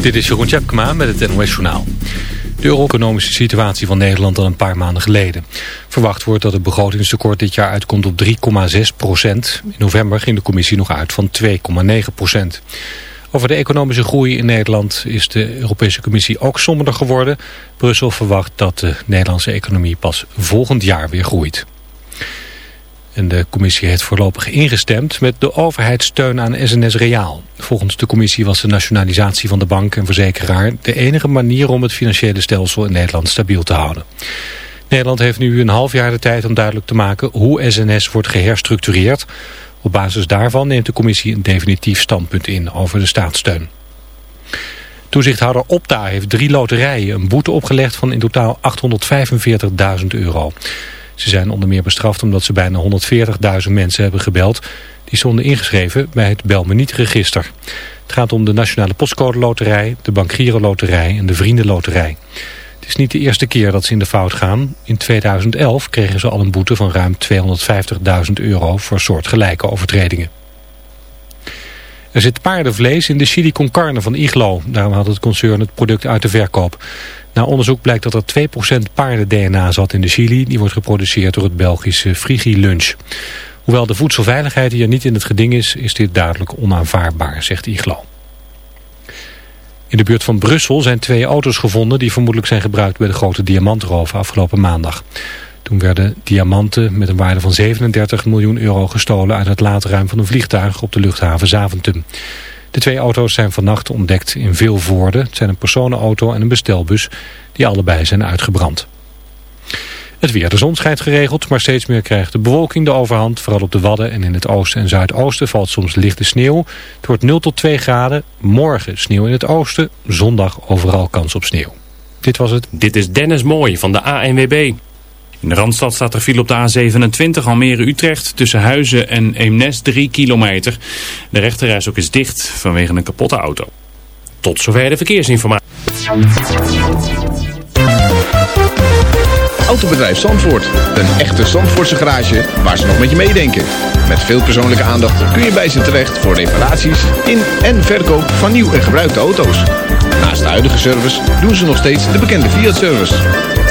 Dit is Jeroen Tjepkema met het NOS Journaal. De euro-economische situatie van Nederland dan een paar maanden geleden. Verwacht wordt dat het begrotingstekort dit jaar uitkomt op 3,6 procent. In november ging de commissie nog uit van 2,9 procent. Over de economische groei in Nederland is de Europese Commissie ook somberder geworden. Brussel verwacht dat de Nederlandse economie pas volgend jaar weer groeit. En de commissie heeft voorlopig ingestemd met de overheidssteun aan SNS Reaal. Volgens de commissie was de nationalisatie van de bank en verzekeraar de enige manier om het financiële stelsel in Nederland stabiel te houden. Nederland heeft nu een half jaar de tijd om duidelijk te maken hoe SNS wordt geherstructureerd. Op basis daarvan neemt de commissie een definitief standpunt in over de staatssteun. Toezichthouder Opta heeft drie loterijen een boete opgelegd van in totaal 845.000 euro. Ze zijn onder meer bestraft omdat ze bijna 140.000 mensen hebben gebeld. Die stonden ingeschreven bij het Bel register. Het gaat om de Nationale Postcode Loterij, de Bankieren Loterij en de Vriendenloterij. Het is niet de eerste keer dat ze in de fout gaan. In 2011 kregen ze al een boete van ruim 250.000 euro voor soortgelijke overtredingen. Er zit paardenvlees in de chili con carne van Iglo. Daarom had het concern het product uit de verkoop. Na onderzoek blijkt dat er 2% paarden-DNA zat in de chili. Die wordt geproduceerd door het Belgische Frigi Lunch. Hoewel de voedselveiligheid hier niet in het geding is, is dit duidelijk onaanvaardbaar, zegt Iglo. In de buurt van Brussel zijn twee auto's gevonden die vermoedelijk zijn gebruikt bij de grote diamantroof afgelopen maandag. Toen werden diamanten met een waarde van 37 miljoen euro gestolen uit het laadruim van een vliegtuig op de luchthaven Zaventem. De twee auto's zijn vannacht ontdekt in Vilvoorde. Het zijn een personenauto en een bestelbus die allebei zijn uitgebrand. Het weer. De zon schijnt geregeld, maar steeds meer krijgt de bewolking de overhand. Vooral op de Wadden en in het oosten en zuidoosten valt soms lichte sneeuw. Het wordt 0 tot 2 graden. Morgen sneeuw in het oosten. Zondag overal kans op sneeuw. Dit was het. Dit is Dennis Mooi van de ANWB. In de Randstad staat er file op de A27 Almere-Utrecht tussen Huizen en Eemnes 3 kilometer. De rechterreis ook is dicht vanwege een kapotte auto. Tot zover de verkeersinformatie. Autobedrijf Zandvoort. Een echte Zandvoortse garage waar ze nog met je meedenken. Met veel persoonlijke aandacht kun je bij ze terecht voor reparaties in en verkoop van nieuw en gebruikte auto's. Naast de huidige service doen ze nog steeds de bekende Fiat-service.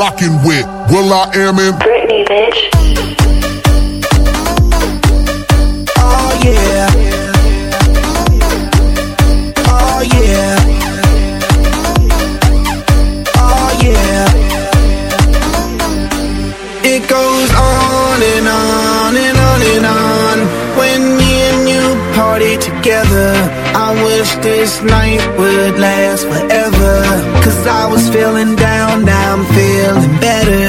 rocking with Will I Am in Britney, bitch. Oh yeah. Oh yeah. Oh yeah. It goes on and on and on and on when me and you party together. I wish this night would last forever. Cause I was feeling down, now I'm feeling better.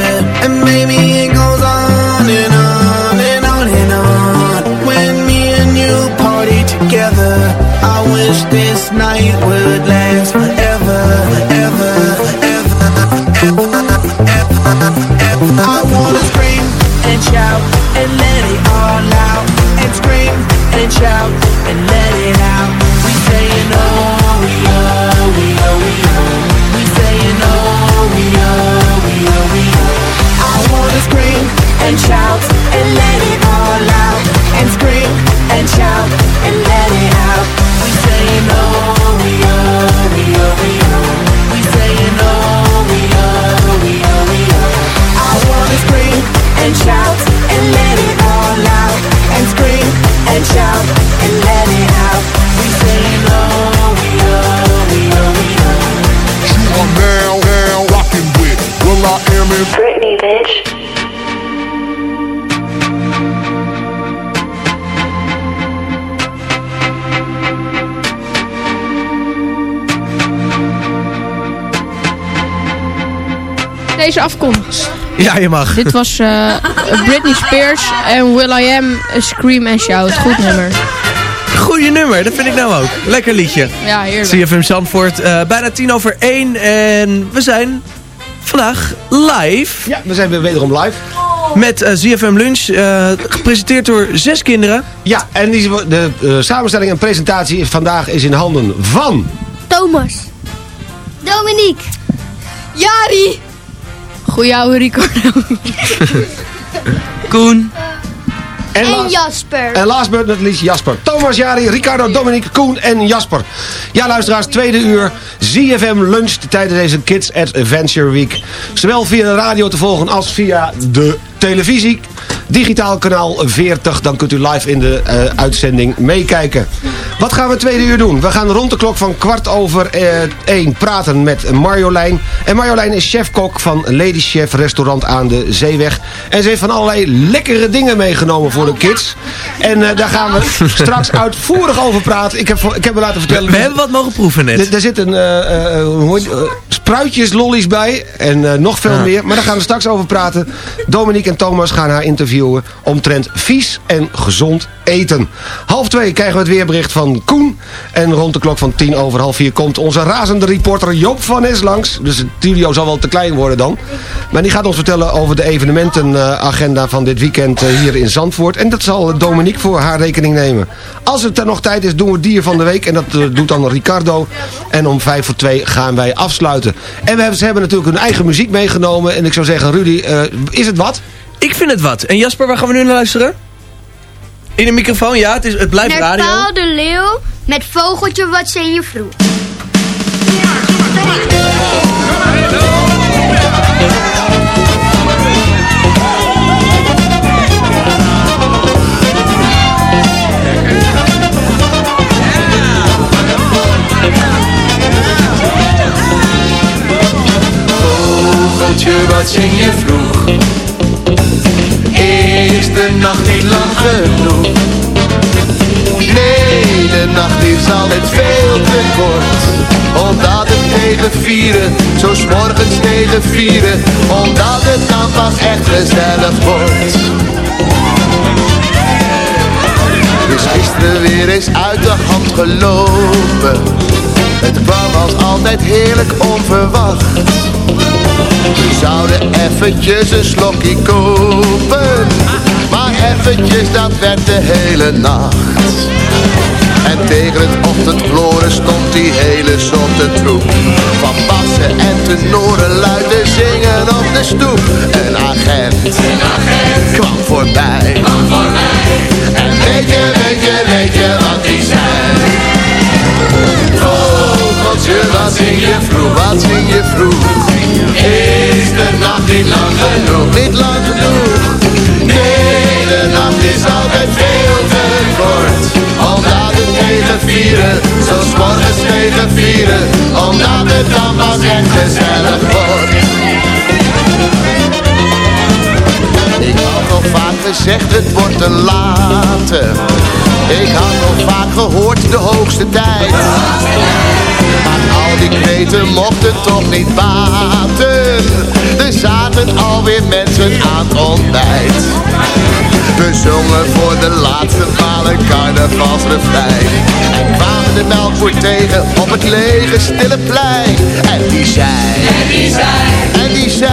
And maybe it goes on and on and on and on. When me and you party together, I wish this night would last forever, Deze afkomst. Ja, je mag. Dit was eh, Britney Spears en Will I Am Scream and Shout. Goed nummer. Goeie nummer, dat vind ik nou ook. Lekker liedje. Ja, heerlijk. CFM Zandvoort, eh, bijna tien over één. En we zijn vandaag live. Ja, we zijn weer wederom live. Met ZFM Lunch, eh, gepresenteerd door zes kinderen. Ja, en die, de samenstelling en presentatie vandaag is in handen van... Thomas. Dominique. Jari. Goeie oude Ricardo. Koen. En, En last- Jasper. En last but not least Jasper. Thomas, Jari, Ricardo, Dominique, Koen en Jasper. Ja, luisteraars, tweede uur ZFM Lunch tijdens deze Kids Adventure Week. Zowel via de radio te volgen als via de televisie. Digitaal kanaal 40, dan kunt u live in de eh, uitzending meekijken. Wat gaan we tweede uur doen? We gaan rond de klok van kwart over eh, één praten met Marjolein. En Marjolein is chef-kok van Lady Chef restaurant aan de Zeeweg. En ze heeft van allerlei lekkere dingen meegenomen voor de kids. En eh, daar gaan we straks uitvoerig over praten. Ik heb, ik heb me laten vertellen... We hebben wat mogen proeven net. Er, zit een hoe spruitjes lollies bij. En eh, nog veel Ja. meer. Maar daar gaan we straks over praten. Dominique en Thomas gaan haar interviewen omtrent vies en gezond eten. Half twee krijgen we het weerbericht van Koen. En rond de klok van tien over half vier komt onze razende reporter Joop van Es langs. Dus het studio zal wel te klein worden dan. Maar die gaat ons vertellen over de evenementenagenda van dit weekend eh, hier in Zandvoort. En dat zal Dominique voor haar rekening nemen. Als het er nog tijd is, doen we het dier van de week. En dat eh, doet dan Ricardo. En om vijf voor twee gaan wij afsluiten. En we hebben, ze hebben natuurlijk hun eigen muziek meegenomen. En ik zou zeggen, Rudy, eh, is het wat? Ik vind het wat. En Jasper, waar gaan we nu naar luisteren? In de microfoon, ja, het, is, het blijft Naar radio. Paul de Leeuw met Vogeltje wat zijn je vroeg. Vogeltje, wat je vroeg? Is de nacht niet lang genoeg? Nee, de nacht is altijd veel te kort. Omdat het tegen vieren, zo morgens tegen vieren. Omdat het dan pas echt gezellig wordt. Dus gisteren weer eens uit de hand gelopen. Het kwam als altijd heerlijk onverwacht. We zouden eventjes een slokje kopen. Maar eventjes, dat werd de hele nacht. En tegen het ochtendgloren stond die hele zotte troep. Van bassen en tenoren luid te zingen op de stoep. Een agent, kwam voorbij. En weet je, weet je, weet je wat die zei wat zing je vroeg, wat zing je vroeg? Is de nacht niet lang genoeg, niet lang genoeg. Nee, de nacht is altijd veel te kort. Omdat het tegen vieren, zo 's morgens tegen vieren. Omdat het dan pas echt gezellig wordt vaak gezegd, het wordt een late Ik had nog vaak gehoord, de hoogste tijd. Maar al die kreten mochten toch niet baten. Er zaten alweer mensen aan het ontbijt. We zongen voor de laatste maal een carnavalsrefrein. En kwamen de melkboer tegen op het lege stille plein. En die zei En die zei En die zei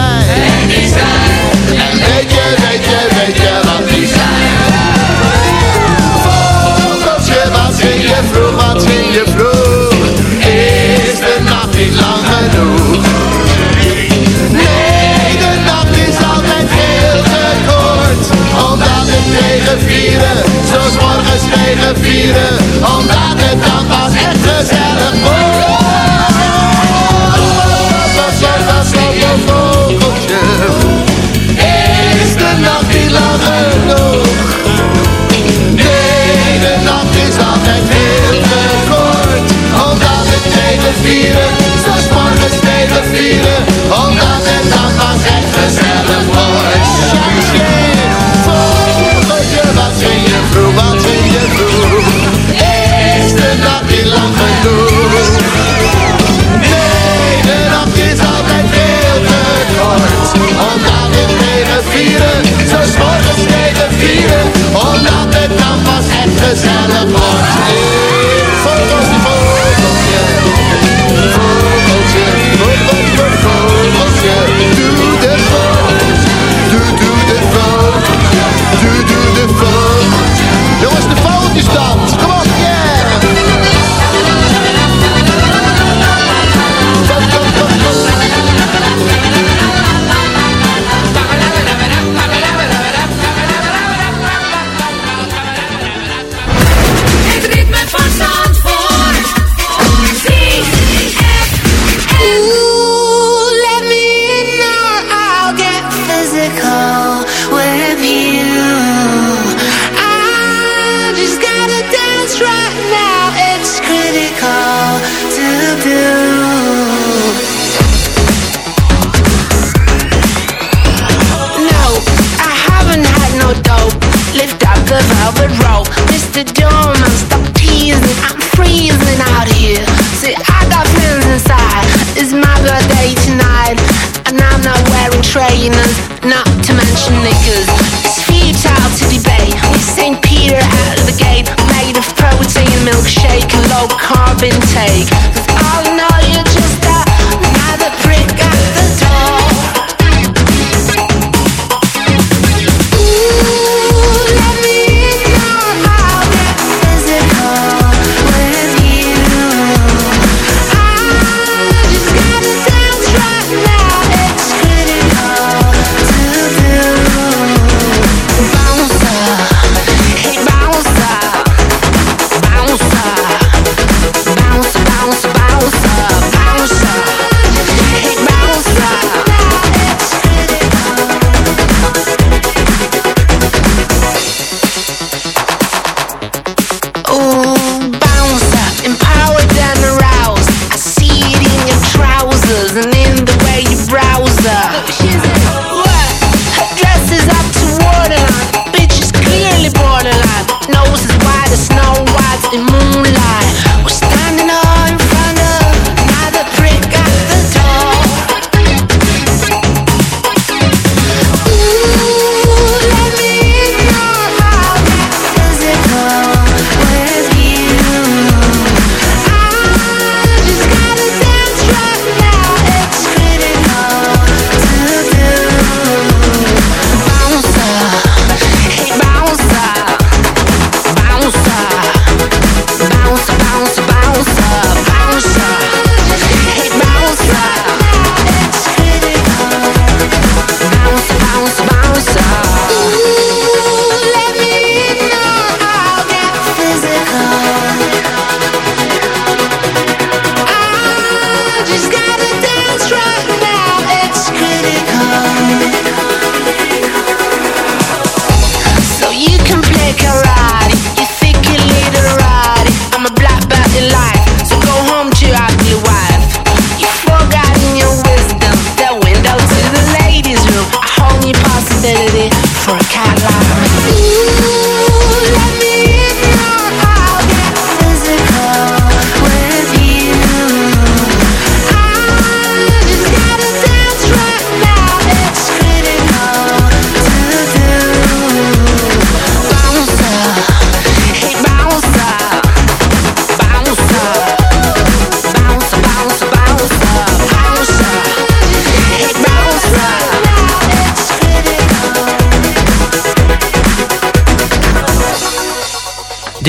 En die zei. En weet je, weet je, weet je wat die zei Vogeltje, wat zing je vroeg, wat zing je vroeg Is de nacht niet lang genoeg? Nee, de nacht is altijd veel te kort Omdat het tegen vieren, zo 's morgens tegen vieren. Omdat het dan pas echt gezellig wordt. Wat zeg je vogeltje take.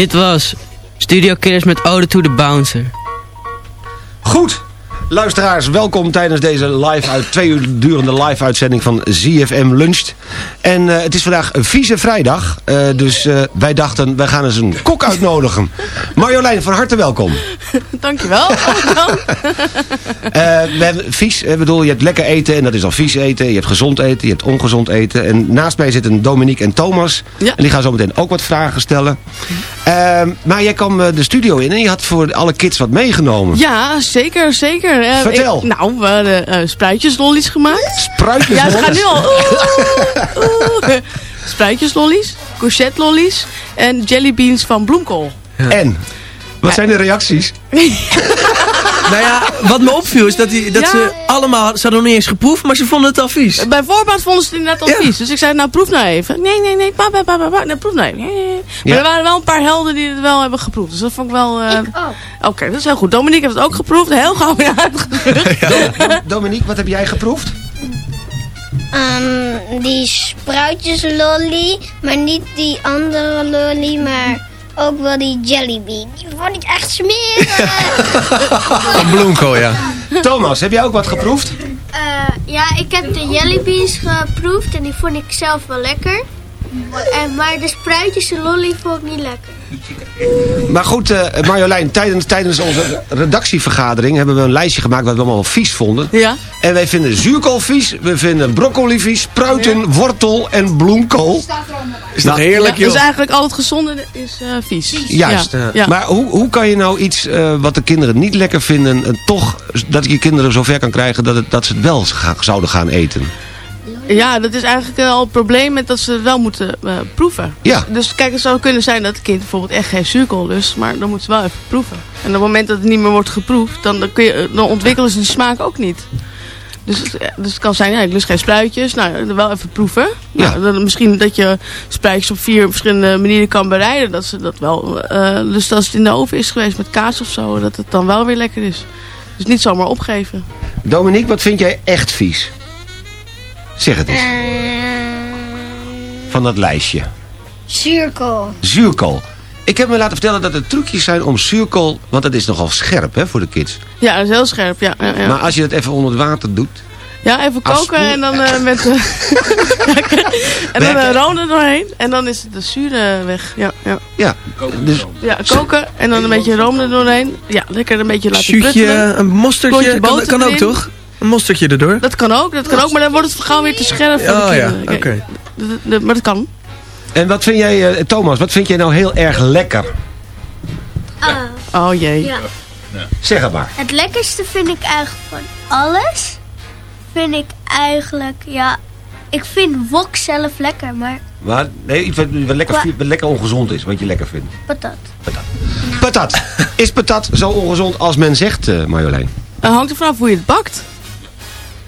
Dit was Studio Killers met Ode to the Bouncer. Goed. Luisteraars, welkom tijdens deze live uit, twee uur durende live uitzending van ZFM Luncht. En eh, het is vandaag een vieze vrijdag, eh, dus eh, wij dachten wij gaan eens een kok uitnodigen. Marjolein, van harte welkom. Dankjewel. Eh, we hebben vies, ik bedoel, je hebt lekker eten en dat is al vies eten. Je hebt gezond eten, je hebt ongezond eten. En naast mij zitten Dominique en Thomas. En die gaan zo meteen ook wat vragen stellen. Eh, maar jij kwam eh, de studio in en je had voor alle kids wat meegenomen. Ja, zeker, zeker. Eh, Vertel. ik- nou, we hadden spruitjeslollies gemaakt. Spruitjeslollies? Ja, het gaat nu al. Oeh, oeh. Spruitjeslollies, courgette-lollies en jellybeans van bloemkool. En? Wat zijn de reacties? Nou ja, wat me opviel is dat, die, dat Ja. ze allemaal, ze hadden nog niet eens geproefd, maar ze vonden het al vies. Bij voorbaat vonden ze het inderdaad al vies. Dus ik zei, nou proef nou even. Nee, nee, nee, pa, pa, pa, pa, pa. Nee, proef nou even. Nee, nee, nee. Maar Ja. er waren wel een paar helden die het wel hebben geproefd. Dus dat vond ik wel... eh, Oké, dat is heel goed. Dominique heeft het ook geproefd. Heel gauw weer uitgedrukt. Dominique, wat heb jij geproefd? Ehm, die spruitjeslolly, maar niet die andere lolly, maar ook wel die jellybean. Die vond ik echt smerig. Van bloemkool, ja. Thomas, heb jij ook wat geproefd? Eh, ja, ik heb de jellybeans geproefd en die vond ik zelf wel lekker. En, maar de spruitjes en lolly vond ik niet lekker. Maar goed, eh, Marjolein, tijdens, tijdens onze redactievergadering hebben we een lijstje gemaakt wat we allemaal vies vonden. Ja. En wij vinden zuurkool vies, we vinden broccoli vies, spruiten, wortel en bloemkool. Is dat heerlijk, Ja, dus eigenlijk al het gezonde is eh, vies. Juist. Ja, eh, ja. Maar hoe, hoe kan je nou iets eh, wat de kinderen niet lekker vinden... toch dat je kinderen zover kan krijgen dat, het, dat ze het wel zouden gaan eten? Ja, dat is eigenlijk eh, al het probleem met dat ze het wel moeten eh, proeven. Ja. Dus kijk, het zou kunnen zijn dat het kind bijvoorbeeld echt geen zuurkool lust, maar dan moet ze wel even proeven. En op het moment dat het niet meer wordt geproefd, dan, dan, kun je, dan ontwikkelen ze die smaak ook niet. Dus, het- eh, dus het kan zijn, ja, ik lust geen spruitjes. Nou, wel even proeven. Nou, dan, misschien dat je spruitjes op vier verschillende manieren kan bereiden. Dat ze dat wel eh lust als het in de oven is geweest met kaas of zo. Dat het dan wel weer lekker is. Dus niet zomaar opgeven. Dominique, wat vind jij echt vies? Zeg het eens. Eh, Van dat lijstje. Zuurkool. Zuurkool. Ik heb me laten vertellen dat er trucjes zijn om zuurkool... Want dat is nogal scherp hè, voor de kids. Ja, dat is heel scherp. Ja, ja, ja. Maar als je het even onder het water doet... Ja, even koken en dan eh, met... eh, en dan uh, room er doorheen. En dan is het de zuur weg. Ja, ja. Ja, dus ja, koken en dan een beetje room er doorheen. Ja, lekker een beetje laten Zuurtje, pruttelen. een mosterdje, kan, kan ook toch? Een mosterdje erdoor? Dat kan ook, dat kan ook. Maar dan wordt het gauw weer te scherp voor Oh de ja, kinderen. oké. Dat- dat- Maar dat kan. En wat vind jij, eh, Thomas, wat vind jij nou heel erg lekker? Oh jee. Ja. Zeg het maar. Het lekkerste vind ik eigenlijk van alles. Vind ik eigenlijk, ja. Ik vind wok zelf lekker, maar Maar, nee, iets wat, wat, lekker, wat lekker ongezond is, wat je lekker vindt. patat. Patat. Is patat zo ongezond als men zegt, eh, Marjolein? Het hangt er vanaf hoe je het bakt.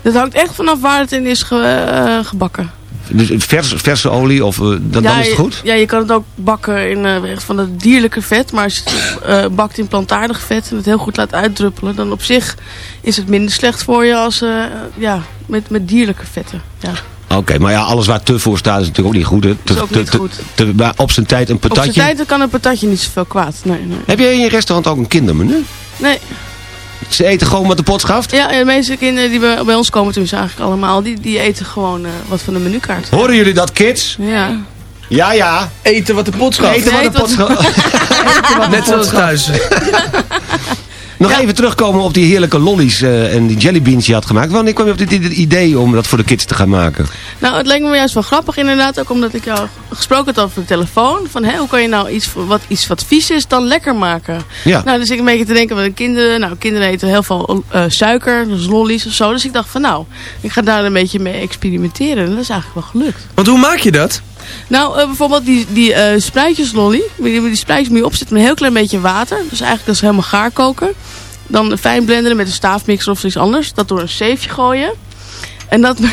Dat hangt echt vanaf waar het in is ge- eh, gebakken. Dus vers, verse olie, of, eh, dan, dan is het goed? Ja, je kan het ook bakken in eh, echt van het dierlijke vet. Maar als je het bakt in plantaardig vet en het heel goed laat uitdruppelen... dan op zich is het minder slecht voor je als ja, met, met dierlijke vetten. Ja. Oké, maar ja, alles waar te voor staat is natuurlijk ook niet goed. Hè? Te, Is ook niet te- goed. te- maar op zijn tijd een Op zijn patatje. tijd kan een patatje niet zoveel kwaad. Nee, nee. Heb jij in je restaurant ook een kindermenu? nee. Ze eten gewoon wat de pot schaft? Ja, de meeste kinderen die bij, bij ons komen, tenminste eigenlijk allemaal... die, die eten gewoon eh, wat van de menukaart. Horen jullie dat, kids? Ja. Ja, ja. Eten wat de pot schaft. Eten wat de pot schaft. Net zoals thuis. Nog even terugkomen op die heerlijke lollies eh, en die jellybeans die je had gemaakt. Wanneer kwam je op dit idee om dat voor de kids te gaan maken? Nou, het lijkt me juist wel grappig inderdaad. Ook omdat ik jou gesproken had over de telefoon. Van hè, hoe kan je nou iets wat, iets wat vies is dan lekker maken? Ja. Nou, dus ik een beetje te denken, want de kinderen, nou, kinderen eten heel veel eh, suiker, dus lollies of zo. Dus ik dacht van nou, ik ga daar een beetje mee experimenteren. En dat is eigenlijk wel gelukt. Want hoe maak je dat? Nou, eh, bijvoorbeeld die, die eh spruitjeslolly. Die, die spruitjes moet je opzetten met een heel klein beetje water. Dus eigenlijk dat is helemaal gaar koken. Dan fijn blenderen met een staafmixer of iets anders. Dat door een zeefje gooien. En dat...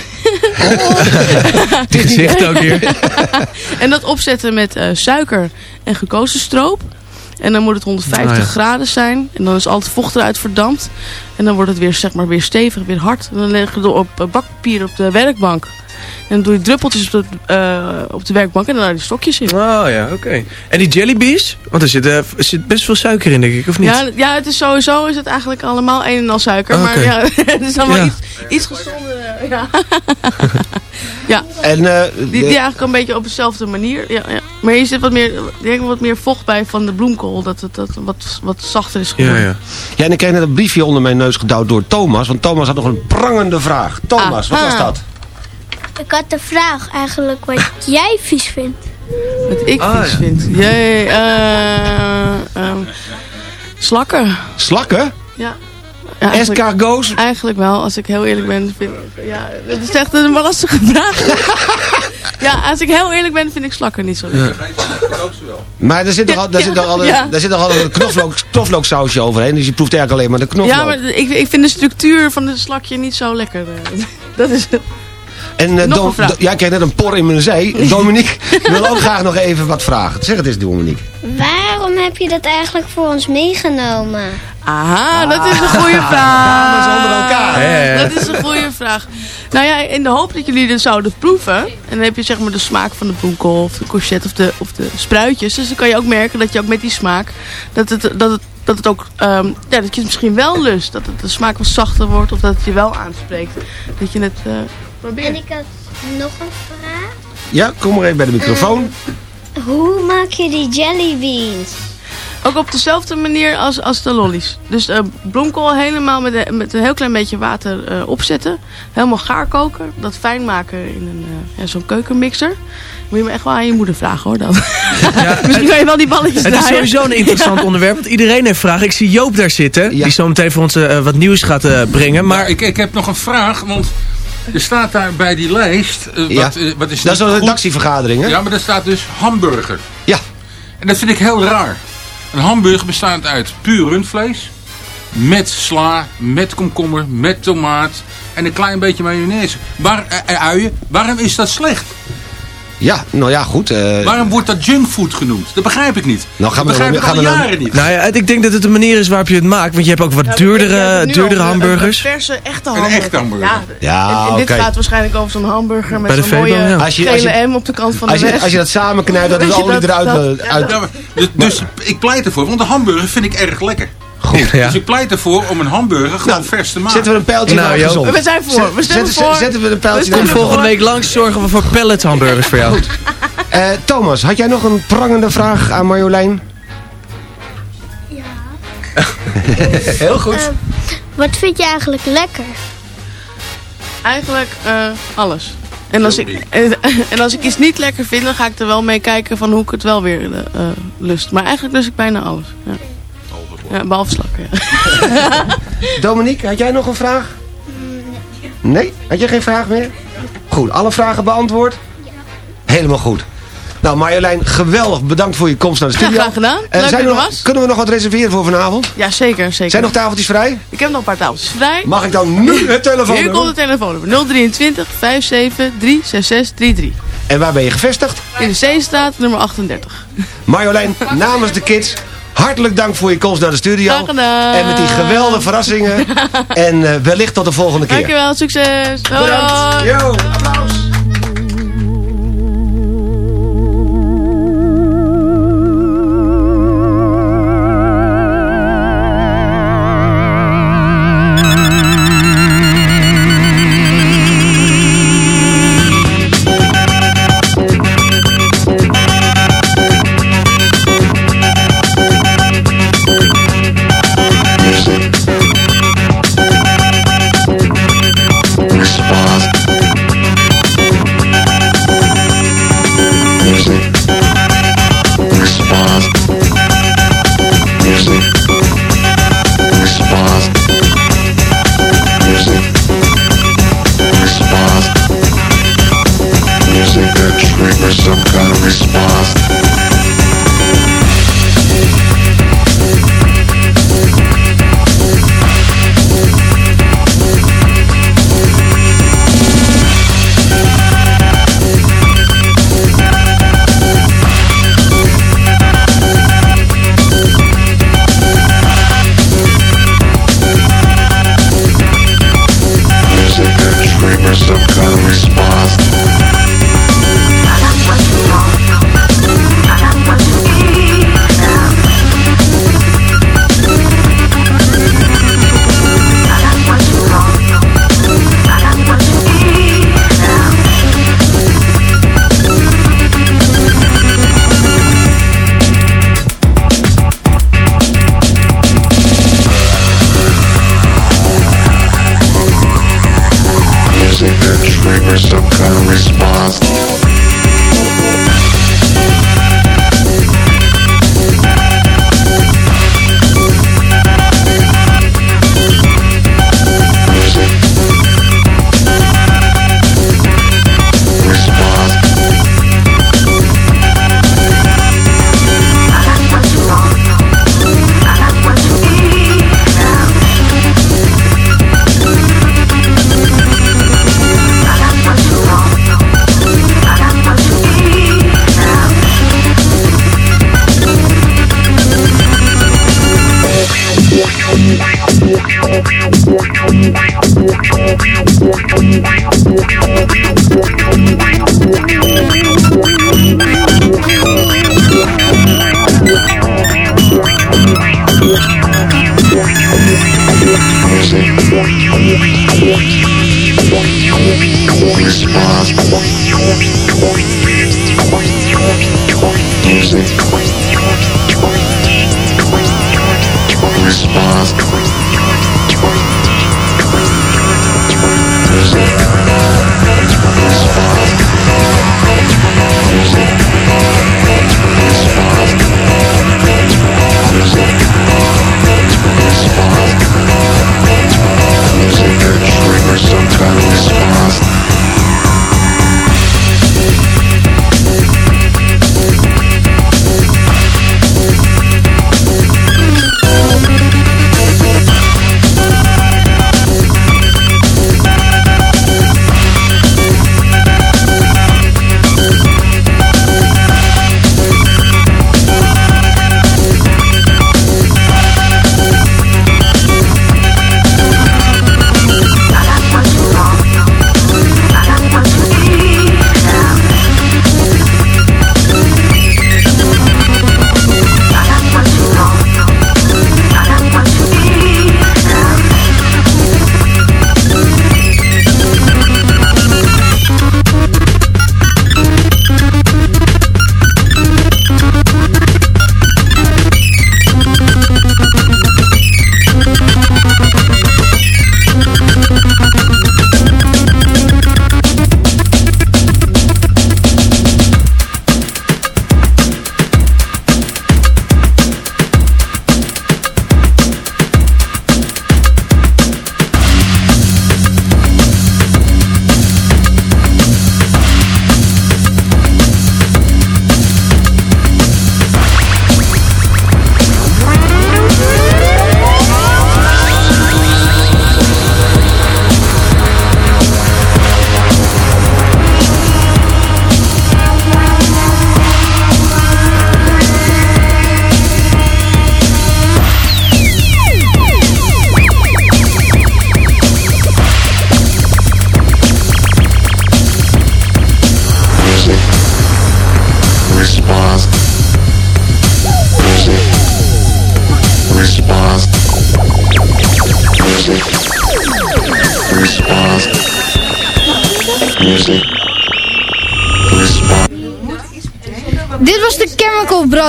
Die gezicht ook hier. en dat opzetten met eh, suiker en gekozen stroop. En dan moet het 150 Ah, ja. graden zijn. En dan is al het vocht eruit verdampt. En dan wordt het weer, zeg maar, weer stevig, weer hard. En dan leg je het op bakpapier op de werkbank. En dan doe je druppeltjes op de, eh, op de werkbank en dan daar die stokjes in. Oh ja, oké. En die jellybees? Want er zit, er zit best veel suiker in, denk ik, of niet? Ja, ja, het is sowieso is het eigenlijk allemaal een en al suiker. Oké. Maar ja, het is allemaal Ja. iets, iets gezonder. eh, Ja. ja. En, eh, Die, die eigenlijk een beetje op dezelfde manier. Ja, ja. Maar hier zit wat meer, ik denk wat meer vocht bij van de bloemkool. Dat het dat wat, wat zachter is geworden. Ja, ja. Ja, en ik kreeg net een briefje onder mijn neus gedouwd door Thomas. Want Thomas had nog een prangende vraag. Thomas, wat was dat? Ik had de vraag eigenlijk wat jij vies vindt. Wat ik Ah, vies ja. vind. Jee, eh, ehm, slakken. Slakken? Ja. ja eigenlijk- Escargots? Eigenlijk wel, als ik heel eerlijk ben. Vind, ja, dat is echt een lastige vraag. ja, als ik heel eerlijk ben, vind ik slakken niet zo lekker. Maar er zit toch al, daar zit toch al, Ja. daar zit toch al een knoflook, knoflooksausje overheen. Dus je proeft eigenlijk alleen maar de knoflook. Ja, maar ik, ik vind de structuur van het slakje niet zo lekker. eh. Dat is en, nog Dom- een vraag. Do- jij kreeg net een por in mijn zij. Dominique wil ook graag nog even wat vragen. Zeg het eens, Dominique. Waarom heb je dat eigenlijk voor ons meegenomen? Aha, dat is een goede vraag. Dames onder elkaar. Hè. Dat is een goede vraag. Nou ja, in de hoop dat jullie dit zouden proeven. En dan heb je zeg maar de smaak van de bloemkool of de courgette of de, of de spruitjes. Dus dan kan je ook merken dat je ook met die smaak, dat het, dat het, dat het ook, ehm, ja, dat je het misschien wel lust. Dat het, de smaak wat zachter wordt of dat het je wel aanspreekt. Dat je het eh, En ik had nog een vraag. Ja, kom maar even bij de microfoon. Hoe maak je die jellybeans? Ook op dezelfde manier als, als de lollies. Dus eh, bloemkool helemaal met, een- met een heel klein beetje water eh, opzetten. Helemaal gaar koken. Dat fijn maken in een, eh, ja, zo'n keukenmixer. Moet je me echt wel aan je moeder vragen hoor dan. Misschien kan je wel die balletjes Het is draaien. sowieso een interessant onderwerp, want iedereen heeft vragen. Ik zie Joop daar zitten, die zo meteen voor ons eh, wat nieuws gaat eh, brengen. Maar ik, ik heb nog een vraag, want er staat daar bij die lijst... eh, Ja. wat, eh, wat is Dat is een goed? redactievergadering, hè? Ja, maar daar staat dus hamburger. Ja. En dat vind ik heel raar. Een hamburger bestaat uit puur rundvlees, met sla, met komkommer, met tomaat en een klein beetje mayonaise. Waar, eh, uien, waarom is dat slecht? Ja, nou ja, goed. eh, Waarom wordt dat junkfood genoemd? Dat begrijp ik niet. Nou, gaan we dat begrijp dan- ik gaan al we dan- jaren niet. Nou ja, ik denk dat het een manier is waarop je het maakt. Want je hebt ook wat duurdere, duurdere hamburgers. verse, echte Een hamburger. echte hamburger. Ja, Ja, en, en dit gaat waarschijnlijk over zo'n hamburger met de zo'n mooie ja. Als je- als gele je- M op de kant van de als, je, als je dat samenknijpt, dat het Weet je, olie dat- eruit... dat- eh, uit, maar- dus, dus ik pleit ervoor, want de hamburger vind ik erg lekker. Goed. Ja. Dus ik pleit ervoor om een hamburger gewoon vers te maken. Zetten we een pijltje Nou, naar gezond. We zijn voor, we Zetten- voor. Zetten we een pijltje We Kom volgende week langs, zorgen we voor pellet hamburgers voor jou. Eh, Thomas, had jij nog een prangende vraag aan Marjolein? Ja. Heel goed. Eh, wat vind je eigenlijk lekker? Eigenlijk eh, alles. En als, ik, en, en als ik iets niet lekker vind, dan ga ik er wel mee kijken van hoe ik het wel weer eh, lust. Maar eigenlijk lust ik bijna alles. Ja, ja behalve slakken. Ja. Dominique, had jij nog een vraag? Nee? Had jij geen vraag meer? Goed, alle vragen beantwoord? Helemaal goed. Nou Marjolein, geweldig bedankt voor je komst naar de Ja, studio. graag gedaan. Eh, Leuk zijn dat er je nog, was. kunnen we nog wat reserveren voor vanavond? ja, zeker, zeker. Zijn nog tafeltjes vrij? Ik heb nog een paar tafeltjes vrij. Mag ik dan nu het telefoon Hier komt het telefoonnummer 023 57 366 33. En waar ben je gevestigd? In de Zeestraat, nummer 38. Marjolein, namens de kids, hartelijk dank voor je komst naar de studio. Graag gedaan. En met die geweldige verrassingen. en eh, wellicht tot de volgende keer. Dankjewel, succes. Bedankt. Yo. Music triggers some kind of response.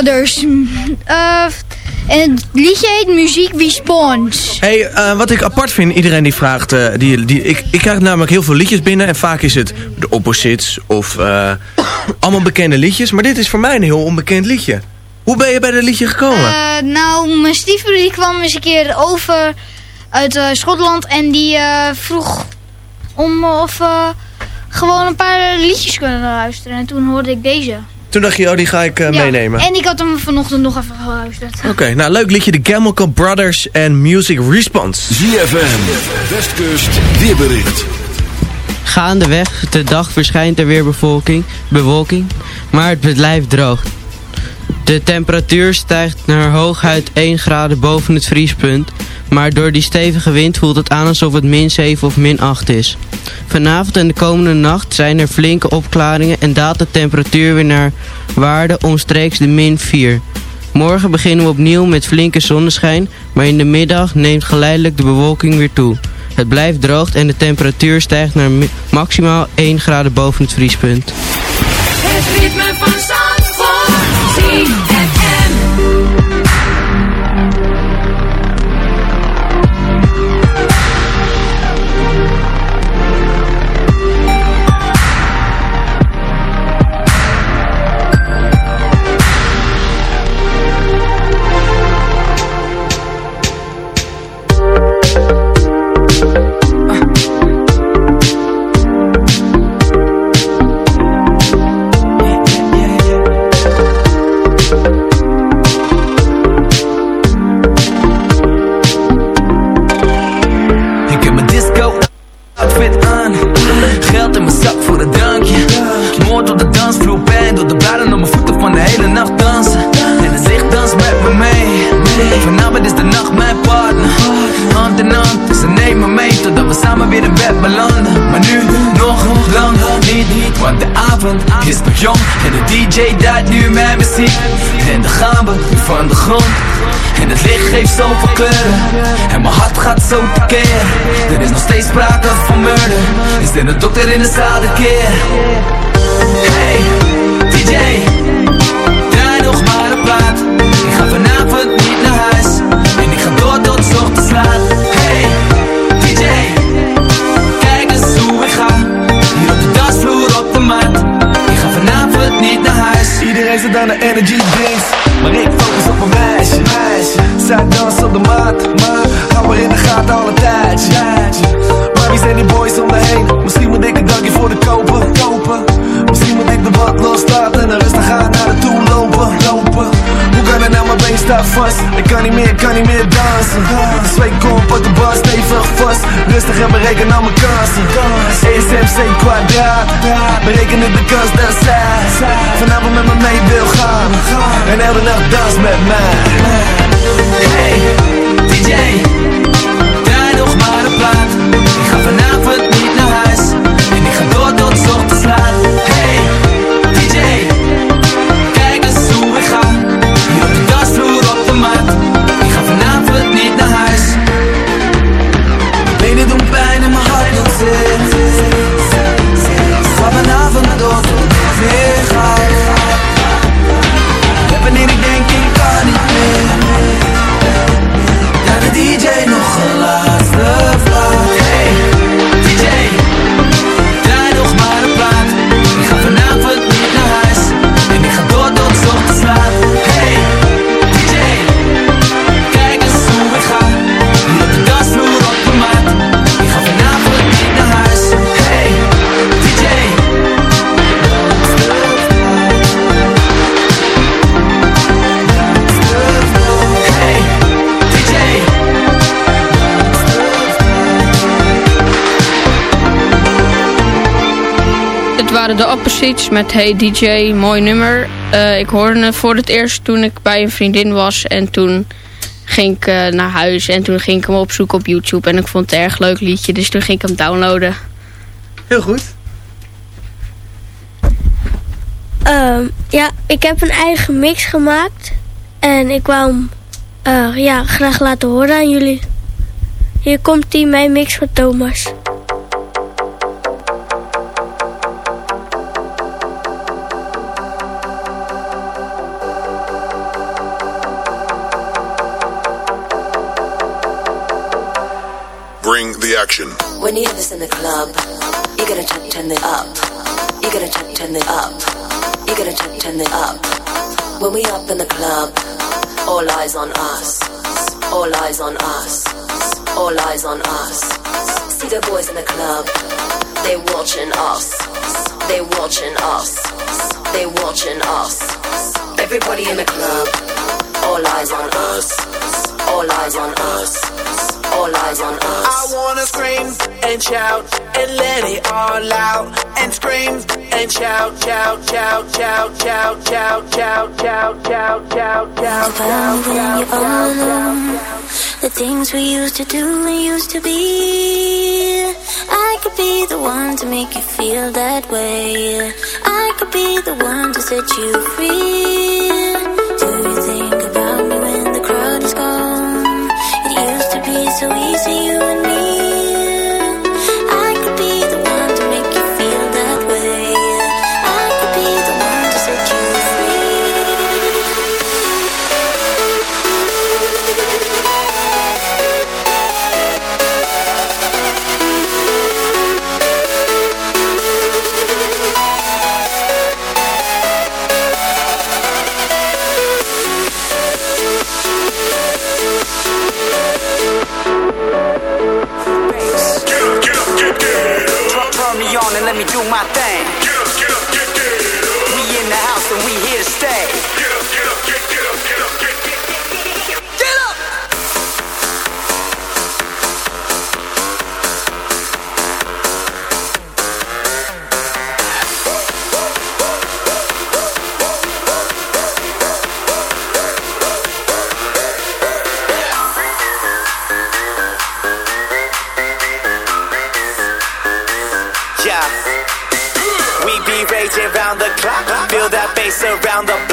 Brothers. Eh, en het liedje heet Muziek Response. Hey, eh, wat ik apart vind, iedereen die vraagt, eh, die, die, ik, ik krijg namelijk heel veel liedjes binnen en vaak is het de opposites of allemaal bekende liedjes, maar dit is voor mij een heel onbekend liedje. Hoe ben je bij dat liedje gekomen? Nou, mijn stiefbroer die kwam eens een keer over uit Schotland en die vroeg om of we gewoon een paar liedjes kunnen luisteren. En toen hoorde ik deze. Toen dacht je, oh die ga ik eh, Ja, meenemen. En ik had hem vanochtend nog even geluisterd. Oké, nou leuk liedje, de Chemical Brothers en Music Response. ZFM, Westkust, weerbericht. Gaandeweg de dag verschijnt er weer bevolking, bewolking, maar het blijft droog. De temperatuur stijgt naar hooguit 1 graden boven het vriespunt, maar door die stevige wind voelt het aan alsof het min 7 of min 8 is. Vanavond en de komende nacht zijn er flinke opklaringen en daalt de temperatuur weer naar waarde omstreeks de min 4. Morgen beginnen we opnieuw met flinke zonneschijn, maar in de middag neemt geleidelijk de bewolking weer toe. Het blijft droog en de temperatuur stijgt naar maximaal 1 graden boven het vriespunt. Het ritme van. ZFM. DJ draait nu mijn muziek. En dan gaan we van de grond. En het licht geeft zoveel kleuren. En mijn hart gaat zo tekeer Er is nog steeds sprake van murder. Is er een dokter in de zaal keer? Hey, DJ Draai nog maar een plaat. Ik ga vanavond niet naar huis. En ik ga door tot ochtends laat niet naar huis. Iedereen zit aan de energy drinks. Maar ik focus op een meisje, meisje. Zij danst op de maat Maar hou maar in de gaten al een tijdje Maar wie zijn die boys om me heen? Misschien moet ik een dankje voor de kopen, kopen. Misschien moet ik de wat loslaten En rustig gaan naar de toe lopen, lopen Het nou, mijn been staat vast. Ik kan niet meer, kan niet meer dansen. De zweet komt op de bar, stevig vast. Rustig en bereken al mijn kansen. ESMC kwadraat. Berekenen de kans dat zij Vanavond met me mee wil gaan. En elke nacht dans met mij. Hey, DJ Draai nog maar een plaat. Ik ga vanavond niet naar huis. En ik ga door tot ochtends laat waren de Opposites met Hey DJ, mooi nummer. Eh, ik hoorde het voor het eerst toen ik bij een vriendin was. En toen ging ik eh, naar huis en toen ging ik hem opzoeken op YouTube. En ik vond het een erg leuk liedje, dus toen ging ik hem downloaden. Heel goed. Ehm, ja, ik heb een eigen mix gemaakt. En ik wou hem eh, ja, graag laten horen aan jullie. Hier komt die mijn mix van Thomas. When you hear this in the club, you gotta turn, turn it up. You gotta turn, turn it up. You gotta turn, turn it up. When we up in the club, all eyes on us. All eyes on us. All eyes on us. See the boys in the club, they watching us. They watching us. They watching us. Everybody in the club, all eyes on us. All eyes on us. All eyes on us. I wanna scream and shout and let it all out and scream and shout, shout, shout, shout, shout, shout, shout, shout, shout, shout, shout, shout, shout, shout, shout. The things we used to do and used to be. I could be the one to make you feel that way. I could be the one to set you free. So easy, you space around the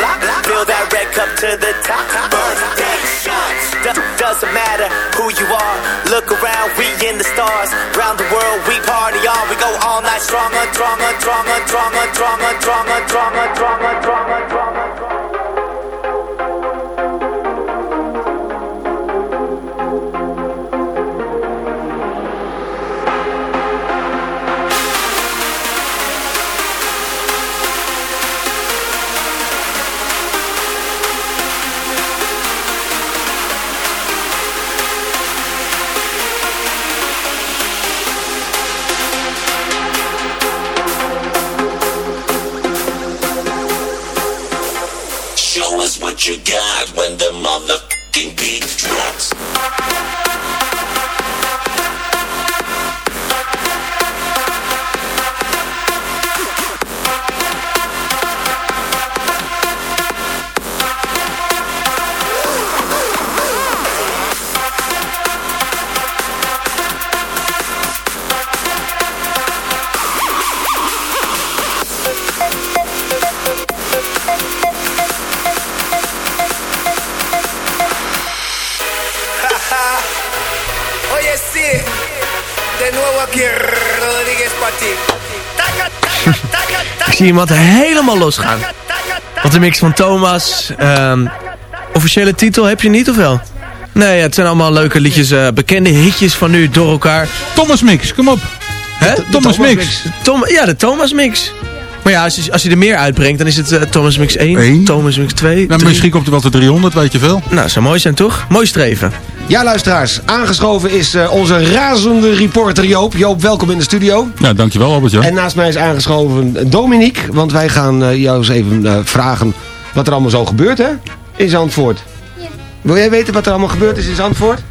you got zie iemand helemaal losgaan. Wat een mix van Thomas. ehm, officiële titel heb je niet of wel? Nee, het zijn allemaal leuke liedjes. eh, bekende hitjes van nu door elkaar. Thomas Mix, kom op. Hè? Thomas Mix. Tom, ja, de Thomas Mix. Maar ja, als je, als je er meer uitbrengt, dan is het eh, Thomas Mix 1, Thomas Mix 2, Nou, 3. misschien komt er wel tot 300, weet je veel. Nou, zou mooi zijn toch? Mooi streven. Ja, luisteraars. Aangeschoven is eh, onze razende reporter Joop. Joop, welkom in de studio. Ja, dankjewel Albert. Ja. En naast mij is aangeschoven Dominique. Want wij gaan eh, jou eens even eh, vragen wat er allemaal zo gebeurt, hè? In Zandvoort. Wil jij weten wat er allemaal gebeurd is in Zandvoort?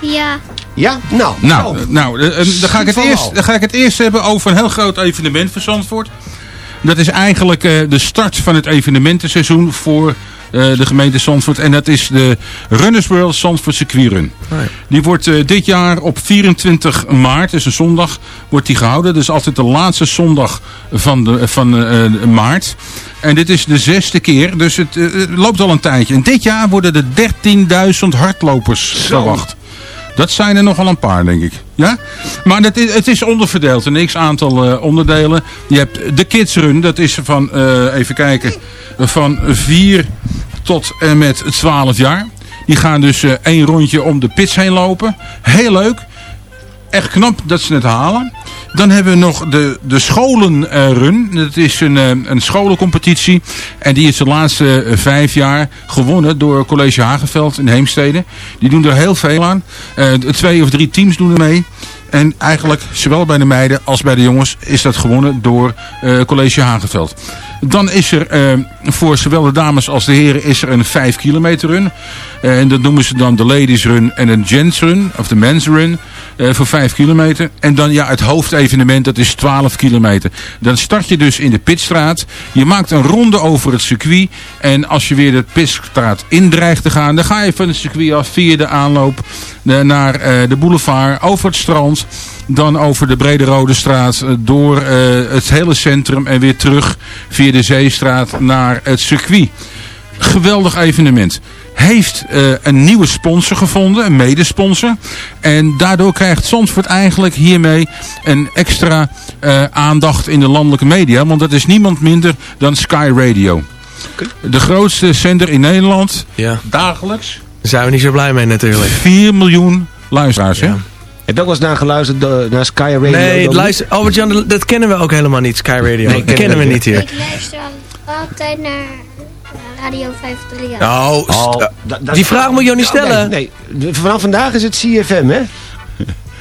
Ja. Ja? Nou. Nou, nou dan, ga ik het Van eerst, dan ga ik het eerst hebben over een heel groot evenement voor Zandvoort. Dat is eigenlijk eh, de start van het evenementenseizoen voor de gemeente Zandvoort. En dat is de Runners World Zandvoort Circuit Run. Die wordt eh, dit jaar op 24 maart, dus een zondag, wordt die gehouden. Dat is altijd de laatste zondag van, de, van eh, eh, maart. En dit is de zesde keer, dus het, eh, het loopt al een tijdje. En dit jaar worden er 13.000 hardlopers verwacht. Dat zijn er nogal een paar, denk ik. Ja? Maar het is, het is onderverdeeld. Een x-aantal eh, onderdelen. Je hebt de Kids Run. Dat is van, eh, even kijken, van 4 tot en met 12 jaar. Die gaan dus eh, één rondje om de pits heen lopen. Heel leuk. echt knap dat ze het halen. Dan hebben we nog de, de scholenrun. Dat is een, eh, een scholencompetitie. En die is de laatste eh, vijf jaar gewonnen door College Hagenveld in Heemstede. Die doen er heel veel aan. Eh, twee of drie teams doen er mee. En eigenlijk, zowel bij de meiden als bij de jongens, is dat gewonnen door eh, College Hagenveld. Dan is er eh, voor zowel de dames als de heren is er een 5 kilometer run. Eh, en dat noemen ze dan de ladies run en een gents run, of de men's run, eh, voor 5 kilometer. En dan ja, het hoofdevenement, dat is 12 kilometer. Dan start je dus in de Pitstraat. Je maakt een ronde over het circuit. En als je weer de Pitstraat in dreigt te gaan, dan ga je van het circuit af via de aanloop eh, naar eh, de boulevard, over het strand. Dan over de Brede Rode Straat, door het hele centrum en weer terug via de Zeestraat naar het circuit. Geweldig evenement. Heeft eh, een nieuwe sponsor gevonden, een medesponsor. En daardoor krijgt Zandvoort eigenlijk hiermee een extra eh, aandacht in de landelijke media. Want dat is niemand minder dan Sky Radio. De grootste zender in Nederland. Ja. Dagelijks. Daar zijn we niet zo blij mee natuurlijk. 4 miljoen luisteraars, hè? Heb je ook wel eens naar geluisterd eh, naar Sky Radio? Nee, luister, Albert-Jan, dat kennen we ook helemaal niet, Sky Radio. Nee, dat kennen we niet hier. Ik luister al- altijd naar Radio 538. Nou, Oh, eh, die vraag moet je niet Oh, nee, stellen. Nee, vanaf vandaag is het CFM, hè?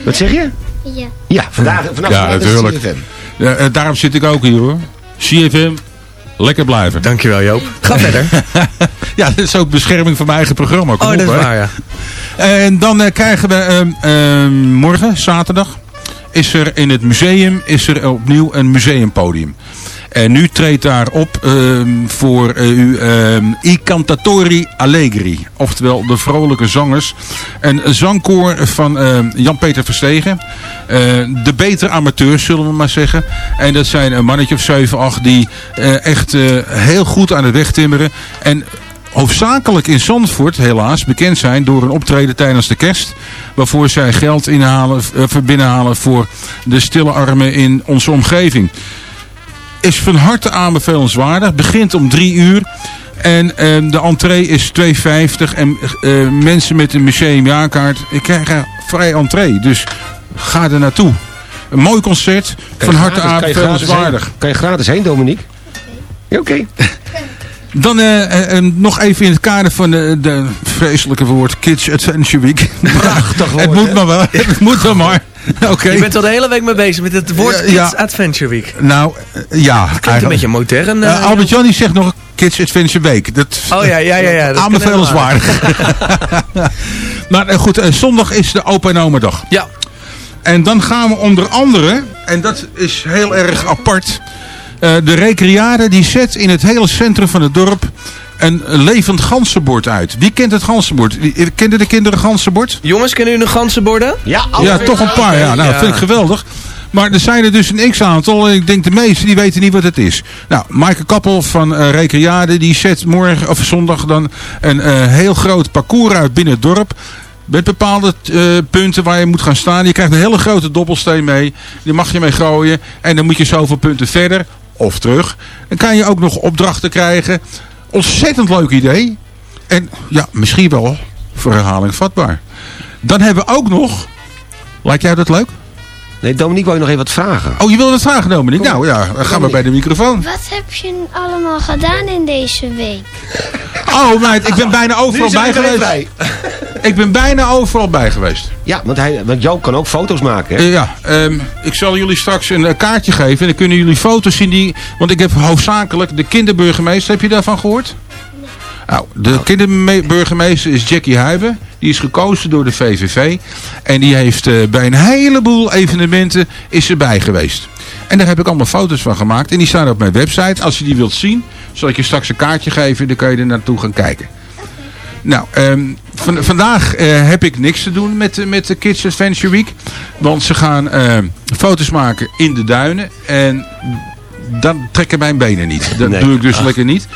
Wat zeg je? Ja. Ja, vandaag, vanaf Ja, vandaag natuurlijk. is het CFM. Ja, eh, daarom zit ik ook hier hoor. CFM, lekker blijven. Dankjewel Joop. Ga verder. ja, dat is ook bescherming van mijn eigen programma. Kom Oh, op, dat is waar, ja. En dan eh, krijgen we ehm, ehm, morgen, zaterdag, is er in het museum is er opnieuw een museumpodium. En nu treedt daar op ehm, voor eh, u ehm, I Cantatori Allegri. Oftewel de vrolijke zangers. Een zangkoor van ehm, Jan-Peter Verstegen. Eh, de betere amateurs zullen we maar zeggen. En dat zijn een mannetje of 7, 8 die eh, echt heel goed aan de weg timmeren. En hoofdzakelijk in Zandvoort helaas bekend zijn door een optreden tijdens de kerst. Waarvoor zij geld inhalen, binnenhalen voor de stille armen in onze omgeving. Is van harte aanbevelenswaardig. Begint om drie uur. En eh, de entree is 2,50. En eh, mensen met een museumjaarkaart krijgen vrij entree. Dus ga er naartoe. Een mooi concert. Van harte gratis- kan je gratis aanbevelenswaardig. heen? Kan je gratis heen, Dominique? Ja, oké. Dan eh, eh, eh, nog even in het kader van de, de vreselijke woord Kids Adventure Week. Prachtig woord, Het moet hè? maar wel. Het moet wel maar. Oké. Je bent al de hele week mee bezig met het woord Kids ja. Adventure Week. Nou, ja. Klinkt een eigenlijk. beetje modern. Albert die zegt nog Kids Adventure Week. Dat, Oh ja, ja, ja. ja aanbevelenswaardig. maar goed, zondag is de opa en oma dag. Ja. En dan gaan we onder andere, en dat is heel erg apart... eh, de recreade die zet in het hele centrum van het dorp een levend ganzenbord uit. Wie kent het ganzenbord? Wie- Kenden de kinderen ganzenbord? Jongens, kennen jullie de ganzenborden? Ja, Ja, toch een paar. Ja, nou, dat vind ik geweldig. Maar er zijn er dus een x-aantal. En ik denk de meesten die weten niet wat het is. Nou, Maaike Kappel van eh Recreade die zet morgen of zondag dan een eh, heel groot parcours uit binnen het dorp. Met bepaalde eh, punten waar je moet gaan staan. Je krijgt een hele grote dobbelsteen mee. Die mag je mee gooien. En dan moet je zoveel punten verder of terug. Dan kan je ook nog opdrachten krijgen. Ontzettend leuk idee. En ja, misschien wel voor herhaling vatbaar. Dan hebben we ook nog... Lijkt jij dat leuk? Nee, Dominique wou je nog even wat vragen. Oh, je wilde het vragen, Dominique? Nou ja, dan gaan we bij de microfoon. Wat heb je allemaal gedaan in deze week? Oh, meid, ik ben bijna overal bij we geweest. bij. Ik ben bijna overal bij geweest. Ja, want, hij, want Joop kan ook foto's maken, hè? Eh, ja, ehm, ik zal jullie straks een eh, kaartje geven. En dan kunnen jullie foto's zien die... Want ik heb hoofdzakelijk de kinderburgemeester. Heb je daarvan gehoord? Nou, de kinderburgemeester is Jackie Huiben. Die is gekozen door de VVV. En die heeft eh, bij een heleboel evenementen is erbij geweest. En daar heb ik allemaal foto's van gemaakt. En die staan op mijn website. Als je die wilt zien, zal ik je straks een kaartje geven. Dan kan je er naartoe gaan kijken. Nou, ehm, van- vandaag eh, heb ik niks te doen met, de- met de Kids Adventure Week. Want ze gaan ehm, foto's maken in de duinen. En dan trekken mijn benen niet. Dat Nee. doe ik dus Ach. lekker niet.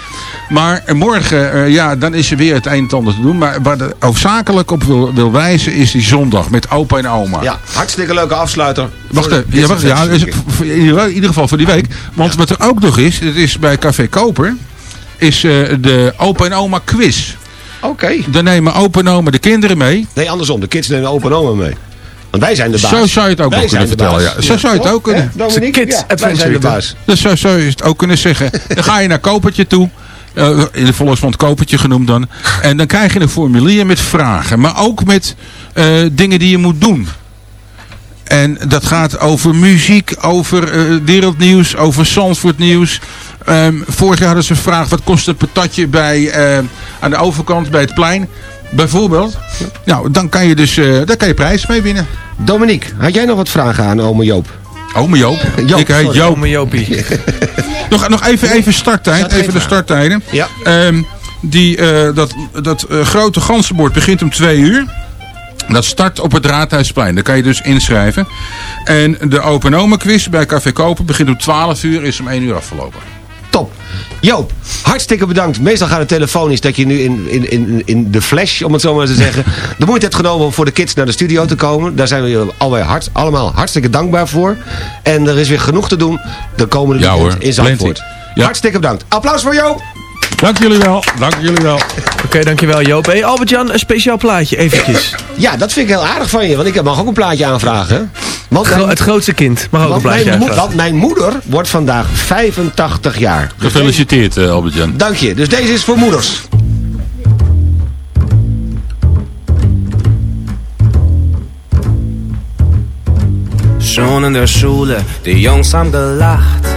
Maar morgen, eh, ja, dan is er weer het een en ander te doen. Maar waar de hoofdzakelijk op wil, wil wijzen is die zondag met opa en oma. Ja, hartstikke leuke afsluiter. Wacht even, de ja, wacht, ja, is- in ieder geval voor die week. Want wat er ook nog is, het is bij Café Koper, is eh, de opa en oma quiz. Oké. Dan nemen opa en oma de kinderen mee. Nee, andersom. De kids nemen opa en oma mee. Want wij zijn de baas. Zo zou je het ook wel kunnen vertellen. Ja. Zo zou je het ook kunnen. Dominique? Kids Ja, wij zijn de Week, baas. Dus zo zou je het ook kunnen zeggen. Dan ga je naar Kopertje toe. eh, in de volksmond Kopertje genoemd dan. En dan krijg je een formulier met vragen. Maar ook met eh, dingen die je moet doen. En dat gaat over muziek, over eh, wereldnieuws, over Zandvoort nieuws. Ehm, vorig jaar hadden ze gevraagd wat kost een patatje bij, aan de overkant bij het plein. Bijvoorbeeld. Nou, dan kan je dus eh daar kan je prijs mee winnen. Dominique, had jij nog wat vragen aan ome Joop? Ome Joop? Joop, Ik heet. Joop. Ome Jopie. Nog, nog even, even starttijd, even de starttijden. Ja. Ehm, die, eh, dat dat eh, grote ganzenbord begint om twee uur. Dat start op het Raadhuisplein. Daar kan je dus inschrijven. En de Open quiz bij Café Kopen begint om 12 uur. Is om 1 uur afgelopen. Top. Joop, hartstikke bedankt. Meestal gaat het telefonisch dat je nu in, in, in, in de flash, om het zo maar te zeggen, de moeite hebt genomen om voor de kids naar de studio te komen. Daar zijn we je alweer hart, allemaal hartstikke dankbaar voor. En er is weer genoeg te doen de komende Ja, weekend in Zandvoort. Ja. Hartstikke bedankt. Applaus voor Joop. Dank jullie wel. Dank jullie wel. Oké, dankjewel Joop. Hey Albert-Jan, een speciaal plaatje, eventjes. Ja, dat vind ik heel aardig van je, want ik mag ook een plaatje aanvragen. Want, Gro- het grootste kind mag ook een want plaatje mijn, uitvragen. want mijn moeder wordt vandaag 85 jaar. Gefeliciteerd eh, Albert-Jan. Dank je. Dus deze is voor moeders. Schon in der Schule, die Jungs haben gelacht.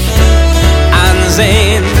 sand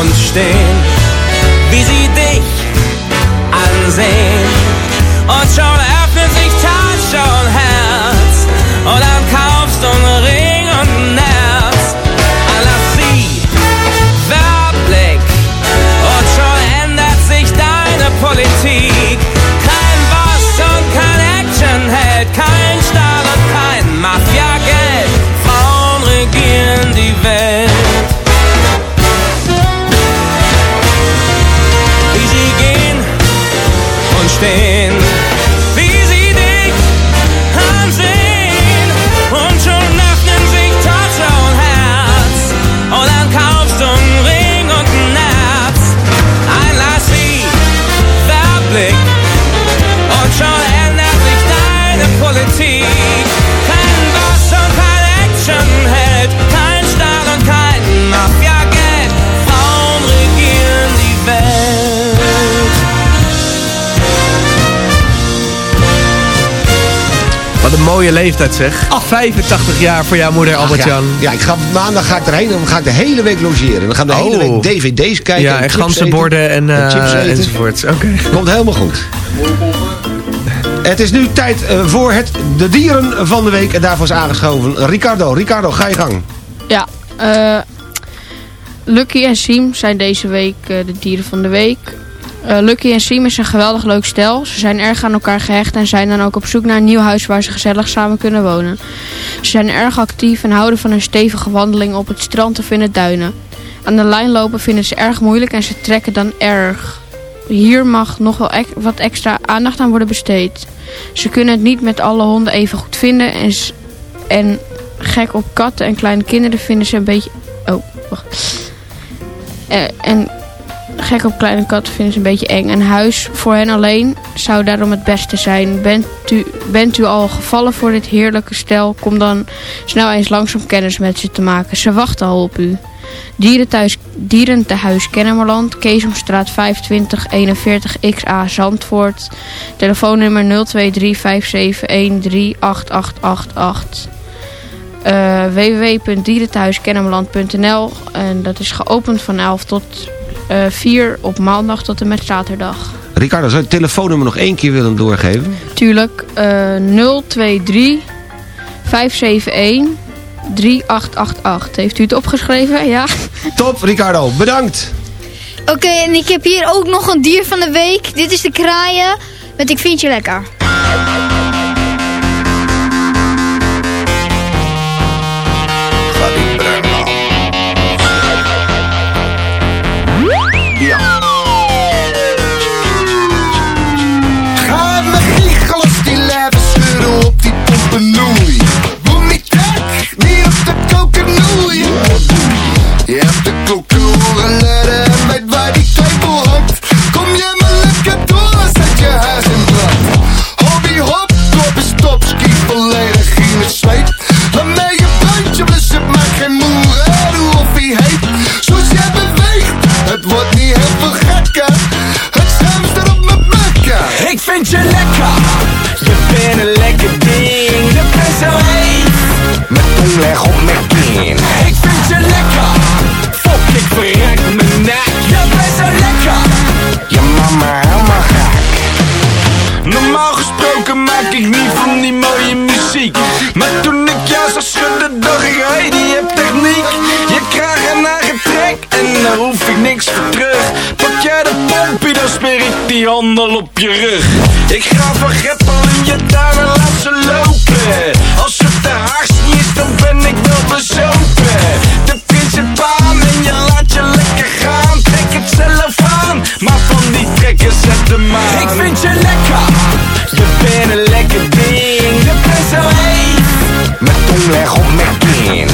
und stehen, wie sie dich ansehen. Und schon öffnet sich Tasche und Herz. Und dann kaufst du einen Ring und ein Herz. Alles sie, Verblick. Und schon ändert sich deine Politik. Kein Boss und kein Actionheld. Kein Staat und kein Mafia-Geld. Frauen regieren die Welt. usted. Mooie leeftijd zeg. 85 jaar voor jouw moeder, Ach, Albert-Jan. ja. ja, ik ga, maandag ga ik erheen en dan ga ik de hele week logeren. Dan gaan we de hele Oh. week dvd's kijken. Ja, en chips ganzenborden eten, en, eh, chips eten. enzovoort. Oké. Komt helemaal goed. Het is nu tijd eh, voor het, de dieren van de week. En daarvoor is aangeschoven Ricardo. Ricardo, ga je gang. Ja, eh, Lucky en Siem zijn deze week eh, de dieren van de week. Eh, Lucky en Siem is een geweldig leuk stel. Ze zijn erg aan elkaar gehecht en zijn dan ook op zoek naar een nieuw huis waar ze gezellig samen kunnen wonen. Ze zijn erg actief en houden van een stevige wandeling op het strand of in het duinen. Aan de lijn lopen vinden ze erg moeilijk en ze trekken dan erg. Hier mag nog wel wat extra aandacht aan worden besteed. Ze kunnen het niet met alle honden even goed vinden en, En gek op katten en kleine kinderen vinden ze een beetje... Oh, wacht. Eh, en gek op kleine katten vinden ze een beetje eng. Een huis voor hen alleen zou daarom het beste zijn. Bent u, bent u al gevallen voor dit heerlijke stel? Kom dan snel eens langs om kennis met ze te maken. Ze wachten al op u. Dierenthuis, Dierentehuis Kennemerland, Keesomstraat 25 41 XA Zandvoort. Telefoonnummer 023 571 38888. Eh www.dierenthuiskennemerland.nl En dat is geopend van 11 tot 4 op maandag tot en met zaterdag. Ricardo, zou je het telefoonnummer nog één keer willen doorgeven? Tuurlijk, eh 023 571 3888. Heeft u het opgeschreven? Ja. Top, Ricardo. Bedankt. Oké, en ik heb hier ook nog een dier van de week. Dit is de kraaien met Ik vind je lekker. Je hebt de niks voor terug. Pak jij de pompie dan smeer ik die handel op je rug. Ik ga van greppel in je tuin en laat ze lopen. Als het te hard niet is dan ben ik wel bezopen. De principaan en je laat je lekker gaan. Trek het zelf aan, maar van die trekken zet de maan Ik vind je lekker, je bent een lekker ding. Je bent zo heet, met tongleg op mijn kin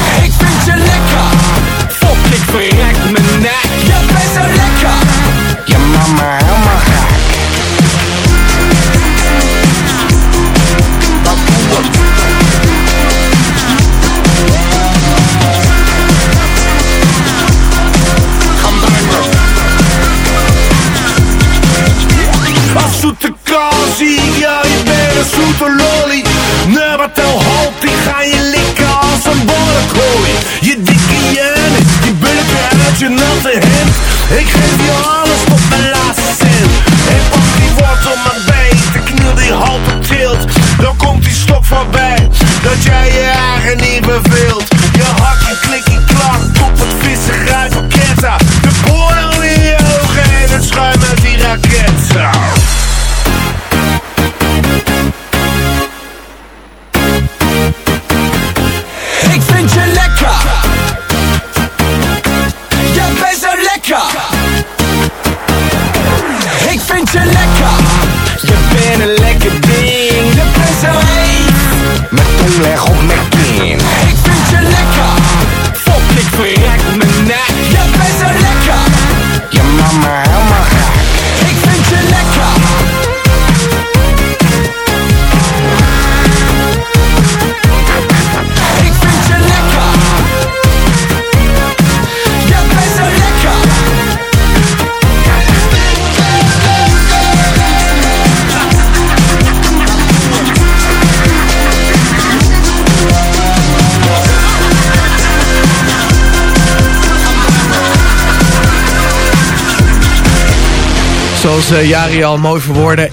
Zoals eh, Jari al mooi verwoordde.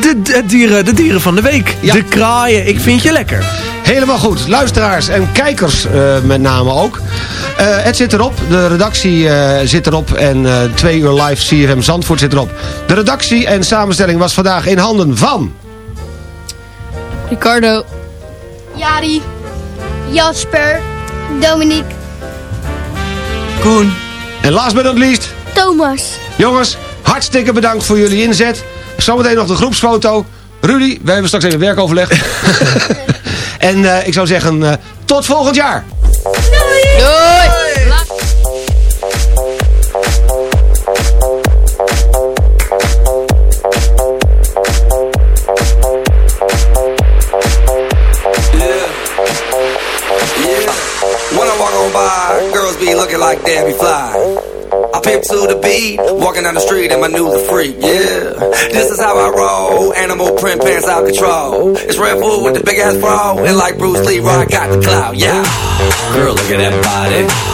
De, de, dieren, de dieren van de week. De kraaien. Ik vind je lekker. Helemaal goed. Luisteraars en kijkers eh, met name ook. Eh, het zit erop. De redactie eh, zit erop. En eh, twee uur live CFM Zandvoort zit erop. De redactie en samenstelling was vandaag in handen van... Ricardo. Jari. Jasper. Dominique. Koen. En last but not least... Thomas. Jongens, hartstikke bedankt voor jullie inzet. Zometeen nog de groepsfoto. Rudy, wij hebben straks even werkoverleg. En eh, ik zou zeggen, eh, tot volgend jaar. Doei! When I walk on by, girls be looking like Debbie Fly. Pimp to the beat, walking down the street and my new the freak, yeah. This is how I roll, animal print pants out control. It's Red Bull with the big ass bra, and like Bruce Lee, I got the clout, yeah. Girl, look at that body.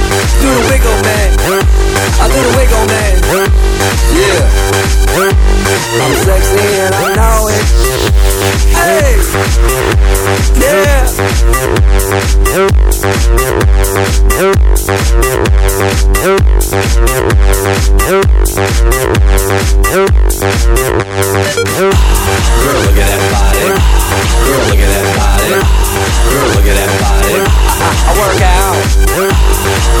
Do the wiggle, man. I do the wiggle, man. Yeah. I'm sexy and I know it. Hey. Yeah. Girl, look at that body. Girl, look at that body. Girl, look at that body. I, I, I work out.